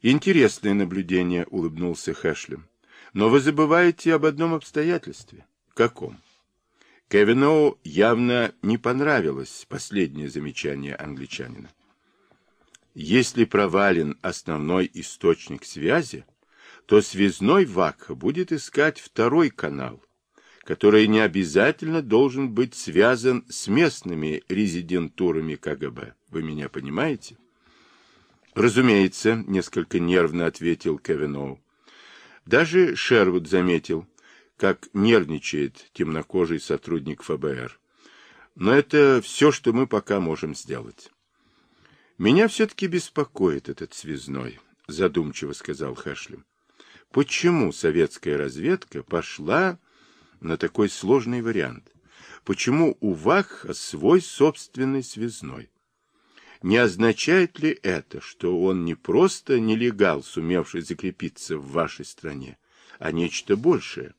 Интересное наблюдение, улыбнулся Хэшлем. Но вы забываете об одном обстоятельстве. Каком? Кевину явно не понравилось последнее замечание англичанина. Если провален основной источник связи, то связной Вакха будет искать второй канал, который не обязательно должен быть связан с местными резидентурами КГБ. Вы меня понимаете? Разумеется, несколько нервно ответил Кевиноу. Даже Шервуд заметил, как нервничает темнокожий сотрудник ФБР. Но это все, что мы пока можем сделать. Меня все-таки беспокоит этот связной, задумчиво сказал Хэшлем. Почему советская разведка пошла на такой сложный вариант? Почему у Вахха свой собственный связной? Не означает ли это, что он не просто нелегал, сумевший закрепиться в вашей стране, а нечто большее?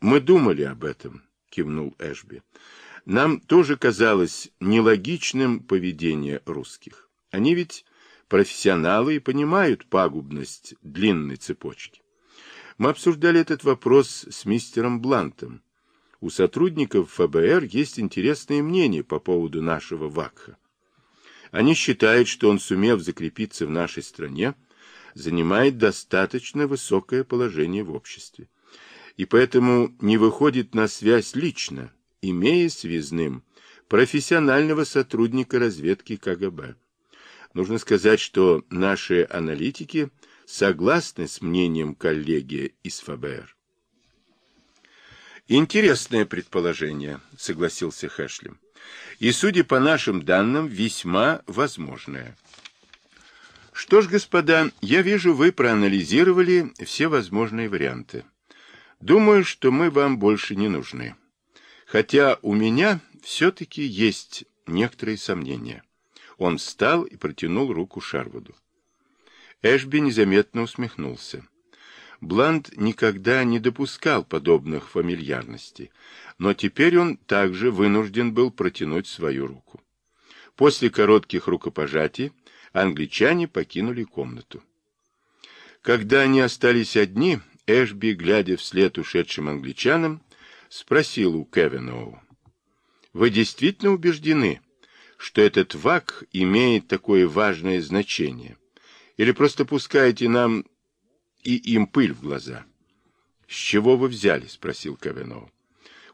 Мы думали об этом, кивнул Эшби. Нам тоже казалось нелогичным поведение русских. Они ведь профессионалы и понимают пагубность длинной цепочки. Мы обсуждали этот вопрос с мистером Блантом. У сотрудников ФБР есть интересные мнения по поводу нашего ВАКХа. Они считают, что он, сумев закрепиться в нашей стране, занимает достаточно высокое положение в обществе и поэтому не выходит на связь лично, имея связным профессионального сотрудника разведки КГБ. Нужно сказать, что наши аналитики согласны с мнением коллеги из ФБР. Интересное предположение, согласился Хэшлем. И, судя по нашим данным, весьма возможное. Что ж, господа, я вижу, вы проанализировали все возможные варианты. Думаю, что мы вам больше не нужны. Хотя у меня все-таки есть некоторые сомнения. Он встал и протянул руку Шарвуду. Эшби незаметно усмехнулся. Бланд никогда не допускал подобных фамильярностей, но теперь он также вынужден был протянуть свою руку. После коротких рукопожатий англичане покинули комнату. Когда они остались одни, Эшби, глядя вслед ушедшим англичанам, спросил у Кевиноу. «Вы действительно убеждены, что этот ВАК имеет такое важное значение? Или просто пускаете нам и им пыль в глаза?» «С чего вы взяли?» — спросил Кевиноу.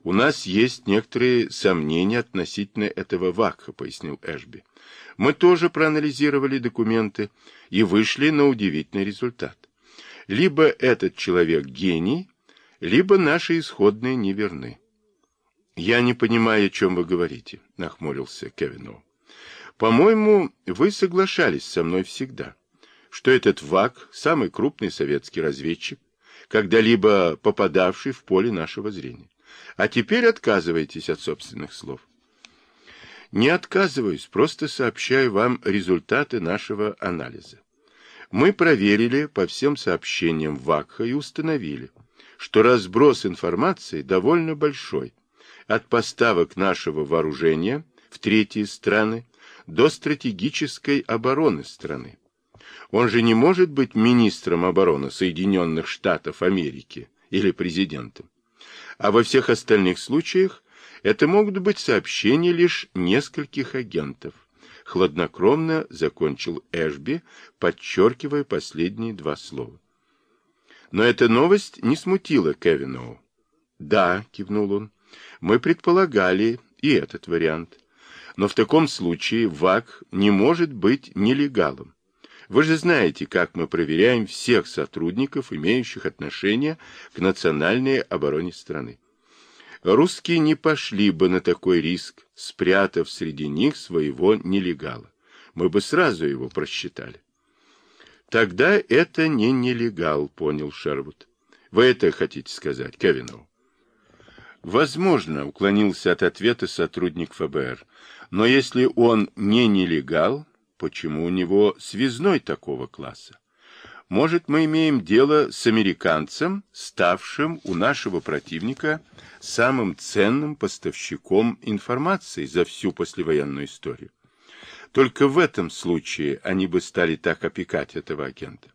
«У нас есть некоторые сомнения относительно этого ВАКа», — пояснил Эшби. «Мы тоже проанализировали документы и вышли на удивительный результат. Либо этот человек гений, либо наши исходные неверны. Я не понимаю, о чем вы говорите, нахмурился Кевину. По-моему, вы соглашались со мной всегда, что этот ВАК самый крупный советский разведчик, когда-либо попадавший в поле нашего зрения. А теперь отказываетесь от собственных слов. Не отказываюсь, просто сообщаю вам результаты нашего анализа. Мы проверили по всем сообщениям ВАКХа и установили, что разброс информации довольно большой, от поставок нашего вооружения в третьи страны до стратегической обороны страны. Он же не может быть министром обороны Соединенных Штатов Америки или президентом. А во всех остальных случаях это могут быть сообщения лишь нескольких агентов хладнокровно закончил Эшби, подчеркивая последние два слова. Но эта новость не смутила Кевиноу. «Да», — кивнул он, — «мы предполагали и этот вариант. Но в таком случае ВАК не может быть нелегалом. Вы же знаете, как мы проверяем всех сотрудников, имеющих отношение к национальной обороне страны. Русские не пошли бы на такой риск, спрятав среди них своего нелегала. Мы бы сразу его просчитали. Тогда это не нелегал, понял Шервуд. Вы это хотите сказать, Кевину? Возможно, уклонился от ответа сотрудник ФБР. Но если он не нелегал, почему у него связной такого класса? Может, мы имеем дело с американцем, ставшим у нашего противника самым ценным поставщиком информации за всю послевоенную историю. Только в этом случае они бы стали так опекать этого агента.